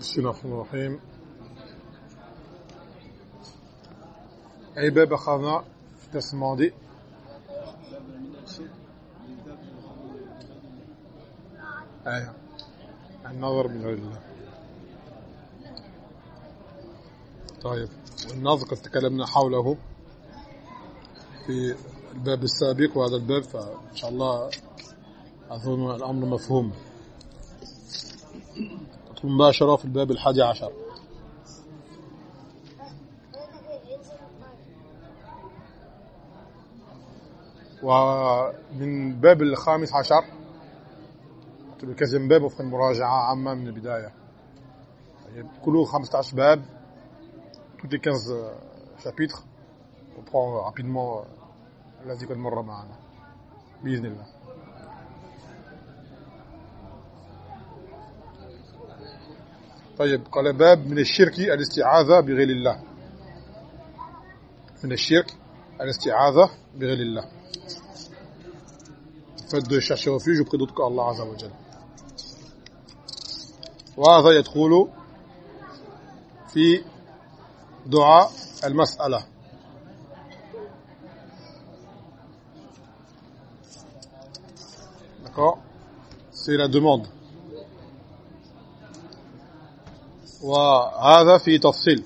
بسم الله الرحمن الرحيم. أي باب أخذنا في الدرس الماضي أي النظر من غير الله. طيب والنظر قد تكلمنا حوله في الباب السابق وهذا الباب فإن شاء الله أظن الأمر مفهوم. مباشرة في الباب الحادي عشر. ومن باب الخامس عشر الكازم باب وفق المراجعة عامة من البداية. كله 15 باب toutes les 15 chapitres. On prend rapidement الذي قد مر معنا بإذن الله طيب قال باب من الشرك الاستعاذة بغير الله من الشرك الاستعاذة بغير الله fait de chercher refuge Azza wa Jal. وهذا يدخل في دعاء المسألة D'accord C'est la demande. وهذا في تفصيل.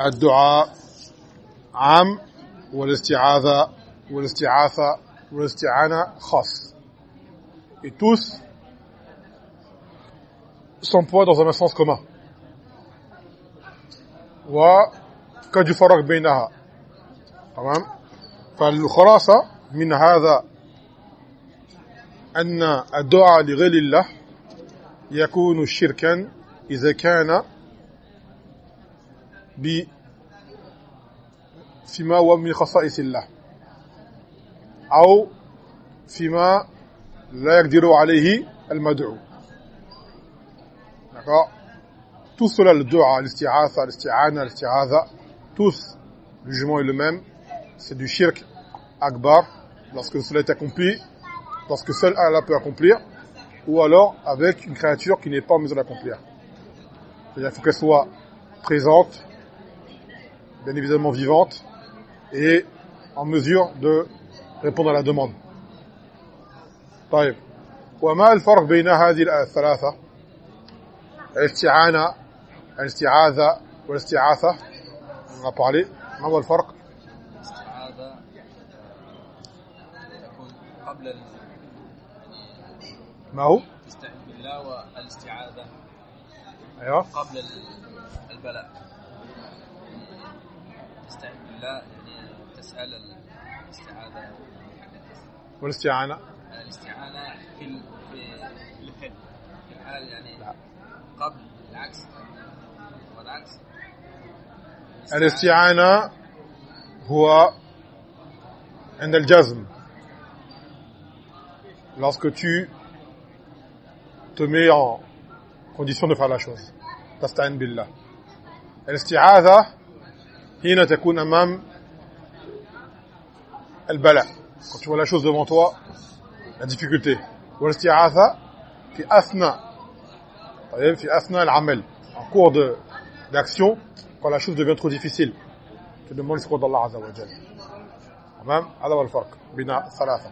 الدعاء عام والاستعاذة والاستعاثة والاستعانة خاص. Et tous s'emploient dans un sens commun. وقد يفرق بينها تمام فالخلاصة من هذا أن الدعاء لغير الله يكون شركا إذا كان ب فيما هو من خصائص الله أو فيما لا يقدر عليه المدعو d'accord tout cela le dua l'isti'atha l'isti'ana l'isti'adha tous le jugement est le même c'est du shirk akbar lorsque cela est accompli lorsque seul Allah peut accomplir ou alors avec une créature qui n'est pas en mesure d'accomplir. Il faut qu'elle soit présente, bien évidemment vivante, et en mesure de répondre à la demande. طيب وما الفرق بين هذه الثلاثة الاستعانة الاستعاذة والاستعاثة on a parlé ما هو الفرق الاستعاذة تكون قبل ما هو؟ تستعين بالله والاستعاذة أيوه. قبل البلاء. تستعين بالله يعني تسأل الاستعاذة. والاستعانة؟ الاستعانة في في الحل في الحال يعني لا. قبل العكس. والعكس الاستعانة هو عند الجزم. Lorsque tu te mets en condition de faire la chose تستعين بالله الاستعاذة حين تكون أمام البلاء quand tu vois la chose devant toi la difficulté والاستعاذة في أثناء طيب في أثناء العمل en cours de d'action quand la chose devient trop difficile tu demandes le secours d'Allah Azza wa Jal تمام هذا هو الفرق بين الثلاثة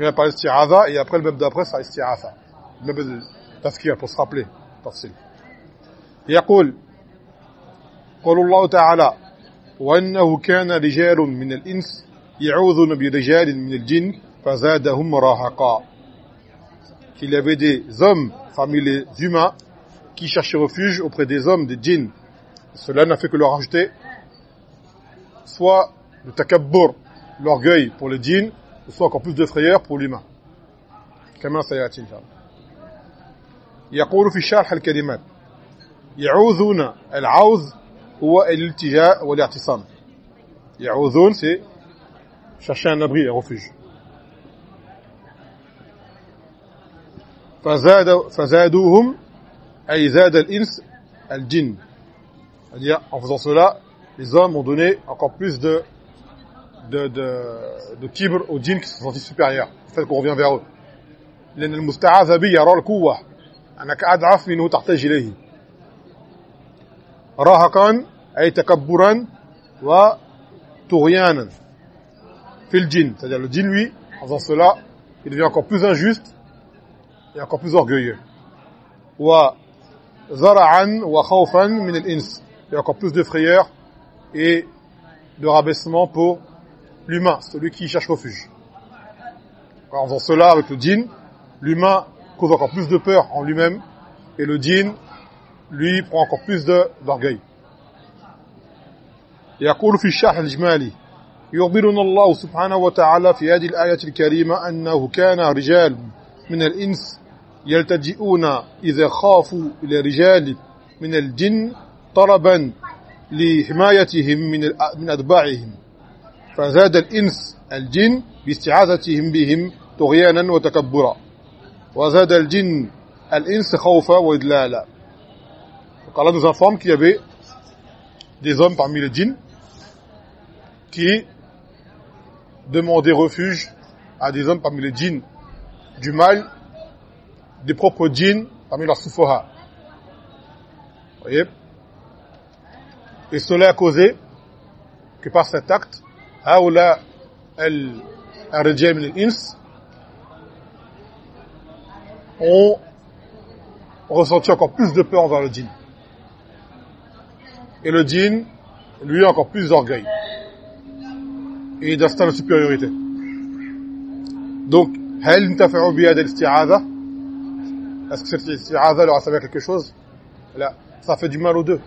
il y a pas isti'adha et après le même d'après c'est isti'atha le même de tafkir pour se rappeler تفصيل يقول قول الله تعالى وأنه كان رجال من الإنس يعوذون برجال من الجن فزادهم راهقا qu'il y avait des hommes parmi les humains qui cherchaient refuge auprès des hommes, des djinns. Cela n'a fait que leur ajouter soit le takabbur, l'orgueil pour le djinn, ou soit encore plus de frayeur pour l'humain. كما سيأتي إن شاء الله. يقول في شرح الكلمات يعوذون العوذ هو الالتجاء والاعتصام يعوذون c'est chercher un abri, un refuge فزاد فزادوهم أي زاد الإنس الجن c'est-à-dire en faisant cela les hommes ont donné encore plus de de de, de kibr aux djinns qui se sont sentis supérieurs le fait qu'on revient vers eux لأن المستعاذ به يرى القوة أنك أضعف منه تحتاج إليه رهقا أي تكبرا وطغيانا في الجن c'est-à-dire le djinn lui en faisant cela il devient encore plus injuste et encore plus orgueilleux وزرعا وخوفا من الإنس il y a encore plus de frayeur et de rabaissement pour l'humain, celui qui cherche refuge. En faisant cela avec le djinn, l'humain cause encore plus de peur en lui-même et le djinn, lui, prend encore plus d'orgueil. يقول في الشرح الإجمالي يخبرنا الله سبحانه وتعالى في هذه الآية الكريمة أنه كان رجال من الإنس يلتجئون إذا خافوا إلى رجال من الجن طلبا لحمايتهم من من أتباعهم فزاد الإنس الجن باستعاذتهم بهم طغيانا وتكبرا وزاد الجن الإنس خوفا وإدلالا Donc Allah nous informe qu'il y avait des hommes parmi les djinns qui demandaient refuge à des hommes parmi les djinns du mal des propres djinns parmi leurs soufoha. Vous voyez Et cela a causé que par cet acte, هؤلاء الرجال من الإنس ont ressenti encore plus de peur envers le djinn. Et le djinn, lui, a encore plus d'orgueil. Et d'instinct de supériorité. Donc, هل انتفعوا بهذا الاستعاذة Est-ce que cette isti'adha leur a servi à quelque chose Là, ça fait du mal aux deux.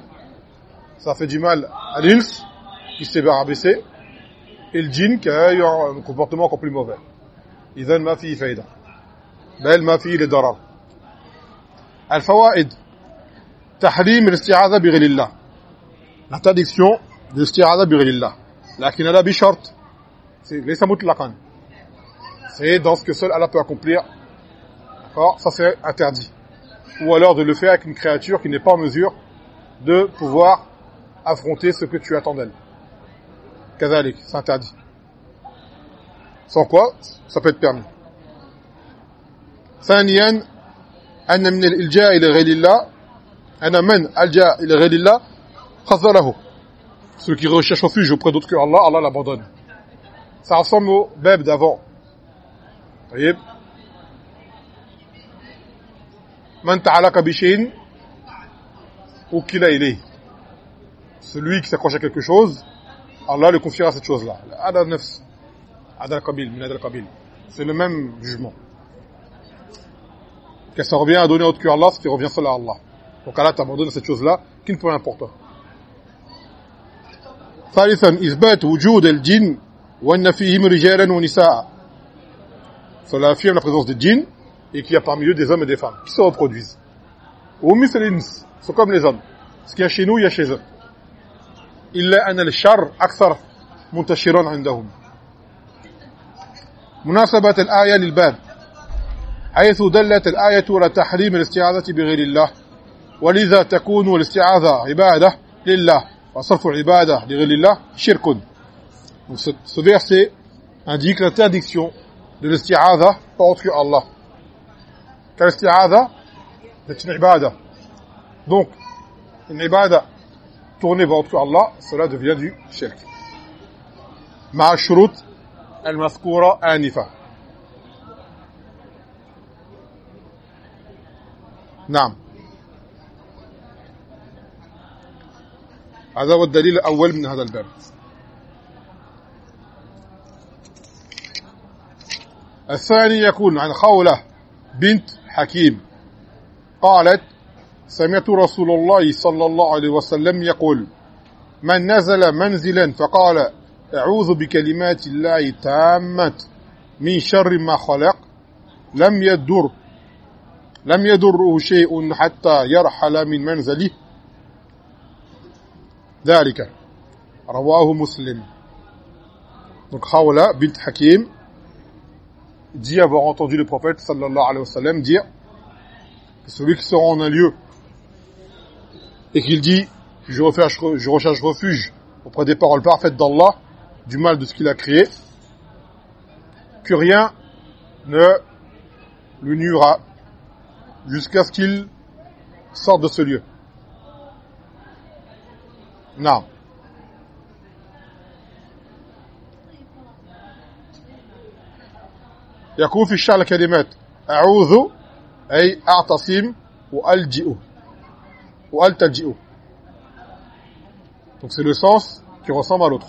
Ça fait du mal à l'ins, qui s'est rabaissé, et le djinn qui a eu un comportement encore plus mauvais. إذن ما فيه فايدة بل ما فيه لضرر الفوائد تحريم الاستعاذة بغير الله l'interdiction de l'isti'adha بغير الله لكن هذا بشرط ليس مطلقا c'est dans ce que seul Allah peut accomplir d'accord ça c'est interdit ou alors de le faire avec une créature qui n'est pas en mesure de pouvoir affronter ce que tu attends d'elle كذلك c'est interdit sans quoi ça peut être permis ثانيا أن من الإلجاء إلى غير الله أن من ألجأ إلى غير الله خذله ceux qui recherchent refuge auprès d'autres que Allah Allah l'abandonne ça ressemble au bab d'avant طيب من تعلق بشيء وكل إليه celui qui s'accroche à quelque chose Allah le confiera cette chose-là هذا نفس هذا القبيل من هذا القبيل c'est le même jugement que ça revient à donner autre que Allah ce qui revient seul à Allah donc Allah t'abandonne cette chose-là qui ne peut rien pour toi ثالثا إثبات وجود الجن وأن فيهم رجالا ونساء cela affirme la présence des djinns et qu'il y a parmi eux des hommes et des femmes qui se reproduisent وهم مثل الإنس sont comme les hommes ce qu'il y a chez nous il y a chez eux إلا أن الشر أكثر منتشرا عندهم مناسبة الآية للباب حيث دلت الآية على تحريم الاستعاذة بغير الله ولذا تكون الاستعاذة عبادة لله وصرف العبادة لغير الله شرك ce, verset indique l'interdiction de autre que Allah. Car l'isti'adha, c'est une ibada. Donc, une ibada tournée vers Allah, cela devient du shirk. مع الشروط المذكورة آنفة. نعم. هذا هو الدليل الأول من هذا الباب. الثاني يكون عن خولة بنت حكيم قالت سمعت رسول الله صلى الله عليه وسلم يقول من نزل منزلا فقال أعوذ بكلمات الله تامة من شر ما خلق لم يدر لم يدره شيء حتى يرحل من منزله. ذلك رواه مسلم. Donc Khawla bint Hakim dit avoir entendu le prophète sallallahu alayhi wa sallam dire que celui qui se rend en un lieu et qu'il dit je recherche, je recherche refuge auprès des paroles parfaites d'Allah du mal de ce qu'il a créé que rien ne le nuira jusqu'à ce qu'il sorte de ce lieu. Non. يكون في الشعر كلمات أعوذ أي أعتصم وألجئ وألتجئ Donc c'est le sens qui ressemble à l'autre.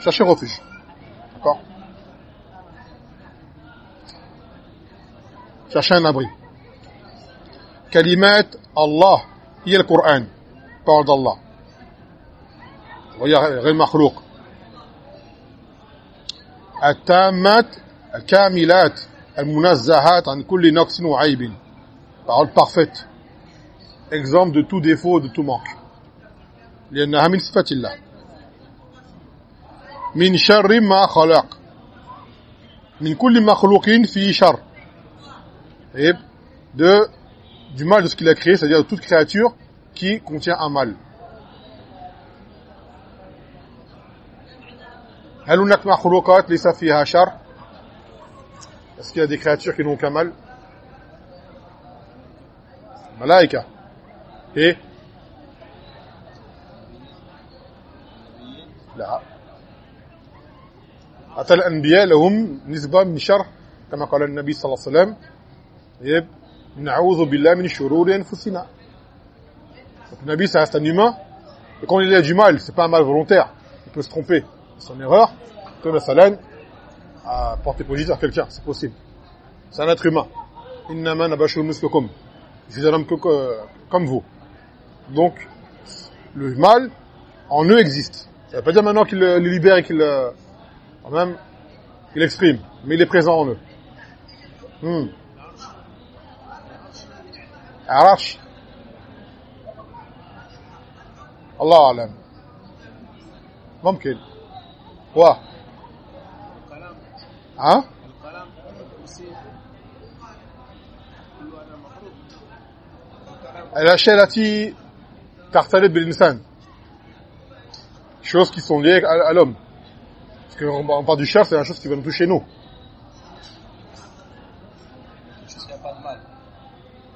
Chercher refuge. D'accord Chercher un abri. Kalimat Allah, il y a le Coran, parole d'Allah. غير المخلوق التامات الكاملات المنزهات عن كل نقص وعيب parole parfaite exemple de tout défaut de tout manque لأنها من صفات الله من شر ما خلق من كل مخلوق فيه شر et de du mal de ce qu'il a créé c'est-à-dire de toute créature qui contient un mal هل هناك مخلوقات ليس فيها شر Est-ce qu'il y a des créatures qui n'ont aucun mal Malaika. Et لا حتى الأنبياء لهم نسبة من شر كما قال النبي صلى الله عليه وسلم يب نعوذ بالله من شرور أنفسنا Donc, le Nabi, ça reste un humain. Et quand il a du c'est pas mal volontaire. Il peut se tromper. C'est son erreur. Comme la salane, à porter préjudice à quelqu'un. C'est possible. C'est un être humain. Innama nabashur mislukum. Je suis un homme comme vous. Donc, le mal, en eux, existe. Ça veut pas dire maintenant qu'il le le libère et qu'il le, quand même, qu'il l'exprime. Mais il est présent en eux. Hmm. Arach. الله أعلم ممكن و الكلام ها الكلام الكرسي كل هذا مخلوق الكلام الأشياء التي Tartalet Belinsan. Choses qui sont liées à, l'homme. Parce qu'on parle du chat, c'est la chose qui va nous toucher nous.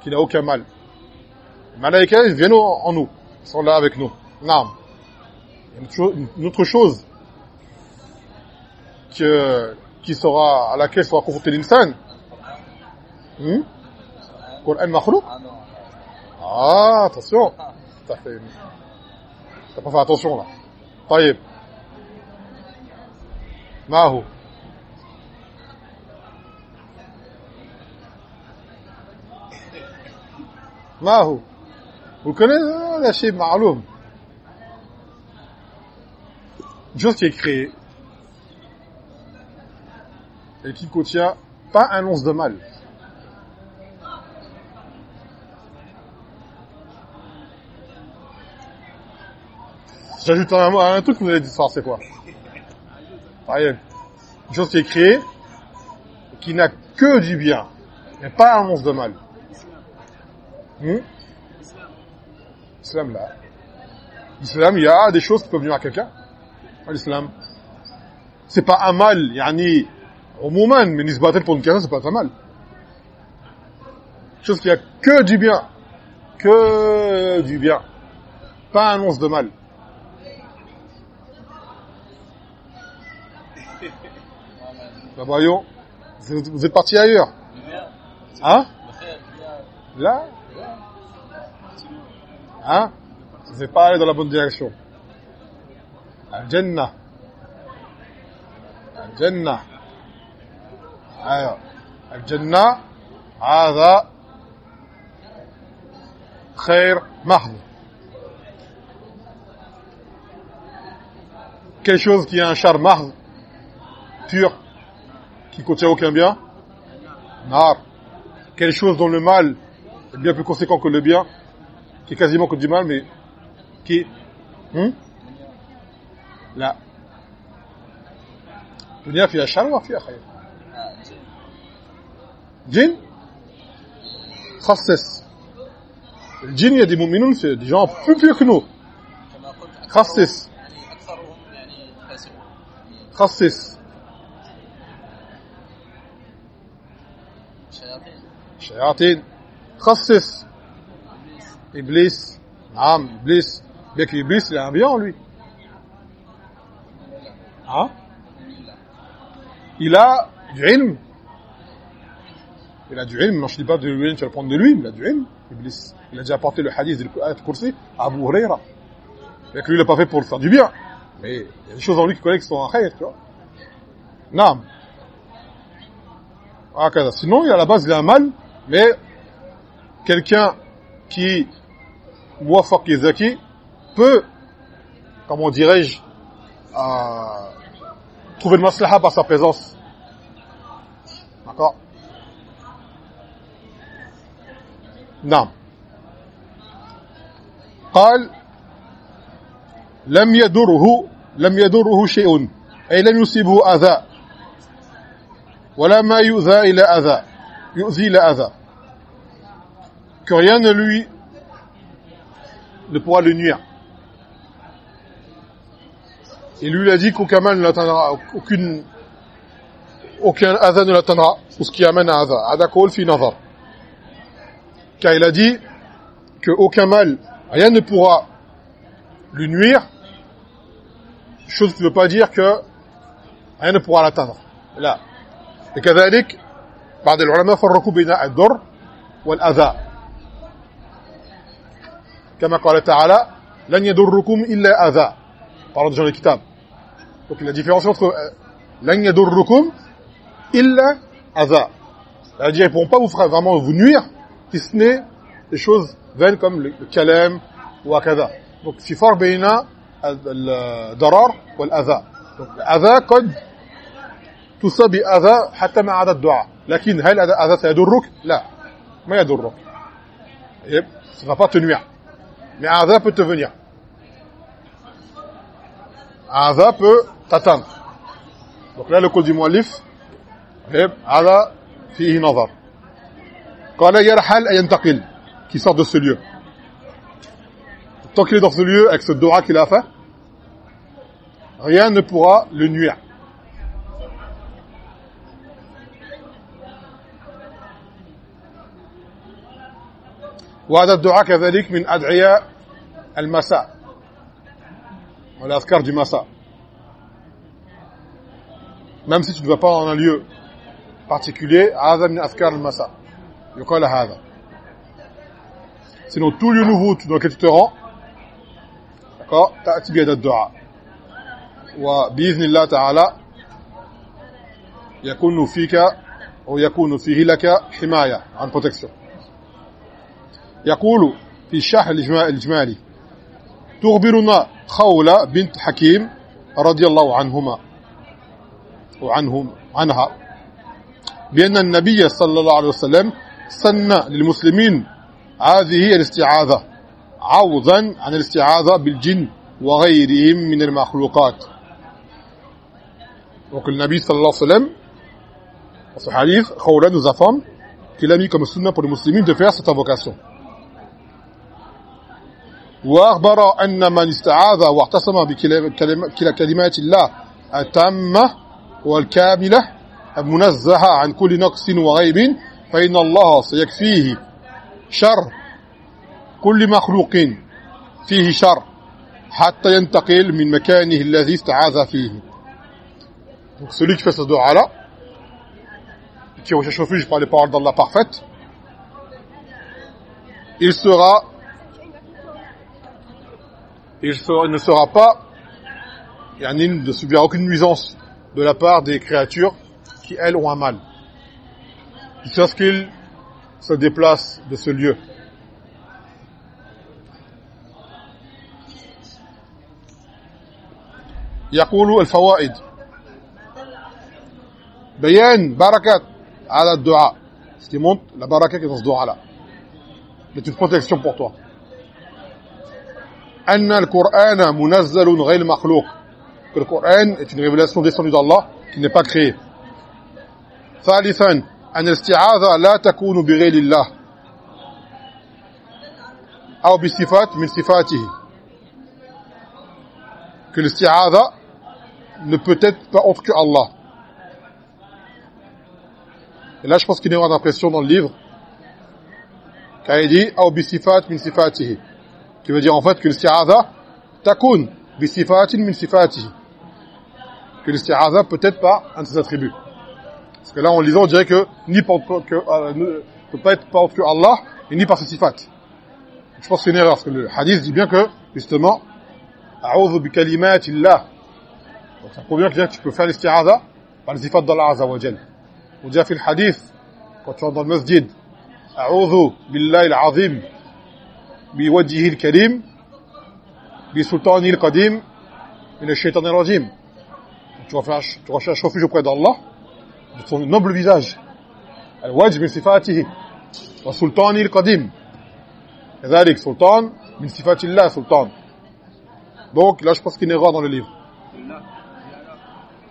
Qui n'a aucun mal. Les malaïkas, ils viennent en, nous. Ils sont là avec nous. L'âme. Une autre chose que, qui sera, à laquelle sera confronté l'insan. Hum? Coran makhlouk? Ah, ah attention. T'as fait... T'as pas fait attention, là. طيب. ما هو ما هو Vous le connaissez هذا شيء معلوم Une chose qui est créée et qui contient pas un once de mal. J'ajoute un, un truc que vous allez dire, ça, c'est quoi Une chose qui est créée, qui n'a que du bien, mais pas un once de mal. Hmm? Islam, là. L'islam, il y a des choses qui peuvent venir à quelqu'un. L'islam. C'est pas un mal, yani, au moment, mais nisbatan pour une personne, c'est pas un mal. Chose qui a que du bien. Que du bien. Pas un once de mal. Bah, voyons. Vous, vous êtes parti ailleurs. Hein Là Hein Vous n'êtes pas allé dans la bonne direction. Al-Jannah. Al-Jannah. Alors, Al-Jannah, هذا خير محض. Quelque chose qui a un char mahd, pur, qui contient aucun bien. Nar. Quelque chose dont le mal est bien plus conséquent que le bien, qui est quasiment que du mal, mais qui... Hmm Là. الدنيا فيها شر وفيها خير جن خصص الجن il y a des mu'minun, c'est des gens plus purs que nous كما قلت خصص يعني اكثرهم يعني فاسقون خصص الشياطين خصص Iblis نعم Iblis bien que Iblis il est un bien en lui hein il a du ilm il a du ilm non je dis pas de lui tu vas le prendre de lui il a du ilm Iblis il a déjà apporté le hadith de Kursi à Abu Huraira mais que lui il l'a pas fait pour faire du bien mais il y a des choses en lui qui connaît qui sont en khayr tu vois non ah, sinon il a à la base il a un mal mais quelqu'un qui muwafaq et zaki peut comment dirais-je euh, trouver le maslaha par sa présence d'accord نعم قال لم يدره لم يدره شيء أي لم يصيبه أذى ولا ما يؤذى إلى أذى يؤذي إلى أذى que rien ne lui ne pourra le nuire. Et lui, il a dit qu'aucun mal ne l'atteindra, aucune, aucun adha ne l'atteindra, ou ce qui amène à adha. Adha kol fi nazar. Car il a dit qu'aucun mal, rien ne pourra lui nuire, chose qui ne veut pas dire que rien ne pourra l'atteindre. Là. Et كذلك بعض العلماء فرقوا بين الضر والأذى كما قال تعالى لن يضركم parlant des gens du kitab donc la différence entre لن يضركم إلا أذى c'est-à-dire ils pourront pas vous faire vraiment vous nuire si ce n'est des choses vaines comme le, le kalem ou akada donc في فرق بين الضرر والأذى donc الأذى قد تصاب بأذى حتى ما عدا الدعاء لكن هل الأذى سيضرك لا ما يضرك ça ne va pas te nuire mais un adha peut te venir. Un adha peut t'atteindre. Donc là, le code du muallif, adha fihi nazar. قال يرحل أي ينتقل qui sort de ce lieu. Tant qu'il est dans ce lieu avec ce dora qu'il a fait, rien ne pourra le nuire. وهذا الدعاء كذلك من أدعياء المساء. والأذكار du مساء. Même si tu ne vas pas dans un lieu particulier هذا من أذكار المساء. يقال هذا. Sinon tout lieu nouveau dans lequel tu te rends. D'accord. تأتي بهذا الدعاء. وبإذن الله تعالى يكون فيك أو يكون فيه لك حماية عن protection. يقول في الشرح الإجمالي تخبرنا خولة بنت حكيم رضي الله عنهما وعنهم عنها بأن النبي صلى الله عليه وسلم سن للمسلمين هذه الاستعاذة عوضا عن الاستعاذة بالجن وغيرهم من المخلوقات Donc le Nabi sallallahu alayhi wa sallam, dans ce hadith, Khawla nous informe qu'il a mis comme sunna de faire cette invocation. وأخبر أن من استعاذ واعتصم بكلمات الله التامة والكاملة المنزهه عن كل نقص وغيب فإن الله سيكفيه شر كل مخلوق. فيه شر حتى ينتقل من مكانه الذي استعاذ فيه. Donc celui qui fait ce dua là qui recherche refuge par les paroles d'Allah parfaites il sera il, sera, il ne sera pas yani, de subir aucune nuisance de la part des créatures qui, elles, ont un mal. Jusqu'à ce qu'il se déplace de ce lieu. يقول الفوائد بيان بركة على الدعاء ce qui montre la baraka qui est dans ce dua là c'est une protection pour toi أن القرآن منزل غير مخلوق que le Coran est une révélation descendue d'Allah qui n'est pas créée ثالثا أن الاستعاذة لا تكون بغير الله أو بصفات من صفاته que l'isti'adha ne peut être pas autre que Allah Et là, je pense qu'il y aura d'impression dans le livre. Car il dit, « bisifat min sifatihi » qui veut dire en fait que l'isti'adha takun bisifatin min sifatihi. Que l'isti'adha peut être pas un de ses attributs. Parce que là, en lisant, on dirait que ni par, que, euh, ne peut pas être par que Allah, et ni par ses sifat. Je pense que c'est une erreur, parce que le hadith dit bien que, justement, « A'udhu bi kalimatillah » Donc ça prouve bien que tu peux faire l'isti'adha par les sifat d'Allah Azza wa Jal. On dit fait le hadith, quand tu rentres dans le masjid, « A'udhu billahi al-azim » بوجهه الكريم بسلطانه القديم من الشيطان الرجيم tu recherches refuge auprès d'Allah de son noble visage الوجه من صفاته وسلطانه القديم كذلك سلطان من صفات الله سلطان donc là je pense qu'il y a une erreur dans le livre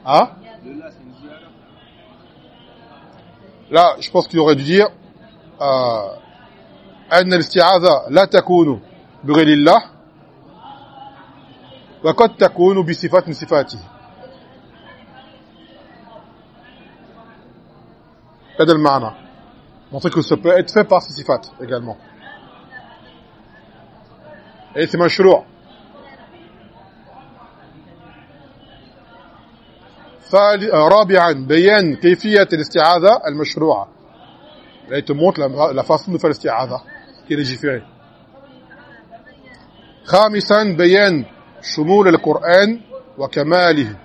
hein là je pense qu'il aurait dû dire euh, أن الاستعاذة لا تكون بغير الله وقد تكون بصفات من صفاته. هذا المعنى. Montrer que ça peut être fait par ces sifat également. Et c'est مشروع رابعا بيان كيفية الاستعاذة المشروعة là il te montre la, la façon de faire l'isti'adha. Légiféré. خامسا بيان شمول القرآن وكماله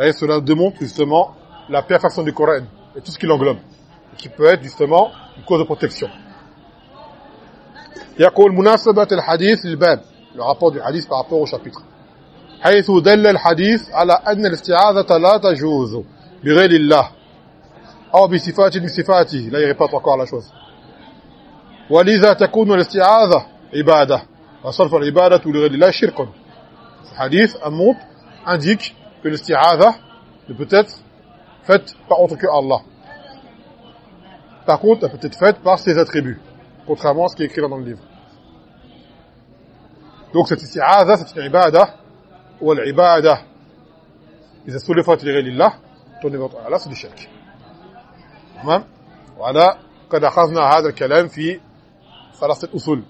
Et cela démontre justement la perfection du Coran et tout ce qui l'englobe, qui peut être justement une cause de protection. يقول مناسبة الحديث للباب le rapport du hadith par rapport au chapitre حيث دل الحديث على أن الاستعاذة لا تجوز بغير الله أو بصفات من صفاته لا يربط encore la chose ولذا تكون الاستعاذة عبادة وصرف العبادة لغير الله شرك الحديث الموت indique que l'isti'adha ne peut être faite par autre que Allah. Par contre, elle peut être faite par ses attributs, contrairement à ce qui est écrit dans le livre. Donc cette isti'adha, c'est une ibada, ou l'ibada, إذا سلفت لغير الله تنبط على c'est du shirk. تمام؟ وأنا قد أخذنا هذا الكلام في ثلاثة أصول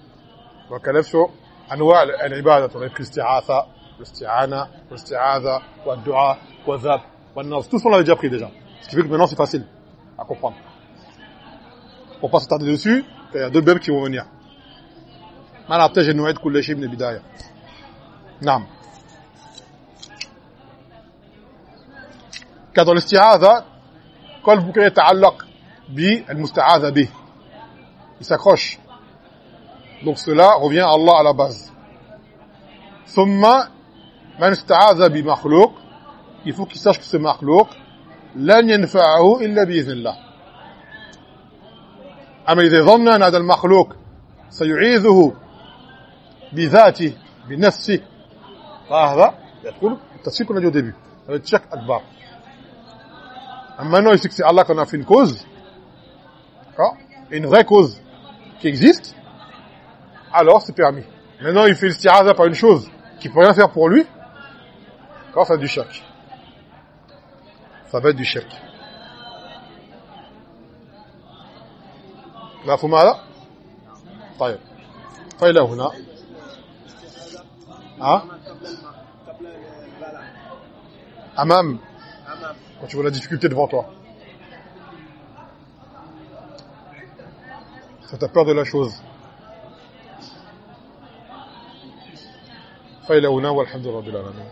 وكلام شو؟ أنواع العبادة طريق الاستعاثة الاستعانة والاستعاذة والدعاء والذاب والنص tout on l'avait déjà pris déjà. Ce qui fait que maintenant c'est facile à comprendre. Pour pas s'attarder dessus. Il y a deux bébés qui vont venir. ما نحتاج نعيد كل شيء من البداية نعم dans l'isti'adha قلبك يتعلق بالمستعاذ به. S'accroche donc cela revient à Allah à la base. ثم من استعاذ بمخلوق il faut qu'il sache makhlouk لن ينفعه إلا بإذن الله أما إذا ظن أن هذا المخلوق سيعيذه بذاته بنفسه فهذا يدخل التفسير qu'on a dit au début. Ça Maintenant, il sait que c'est Allah qu'on a fait une cause, d'accord une vraie cause qui existe, alors c'est permis. Maintenant, il fait le stiraza par une chose qui peut rien faire pour lui, d'accord Ça va être du shirk. Ça va être du shirk. مفهوم هذا؟ طيب فإلى هنا ها أمام quand tu vois la difficulté devant toi. Ça t'a peur de la chose. فإلى هنا والحمد لله رب العالمين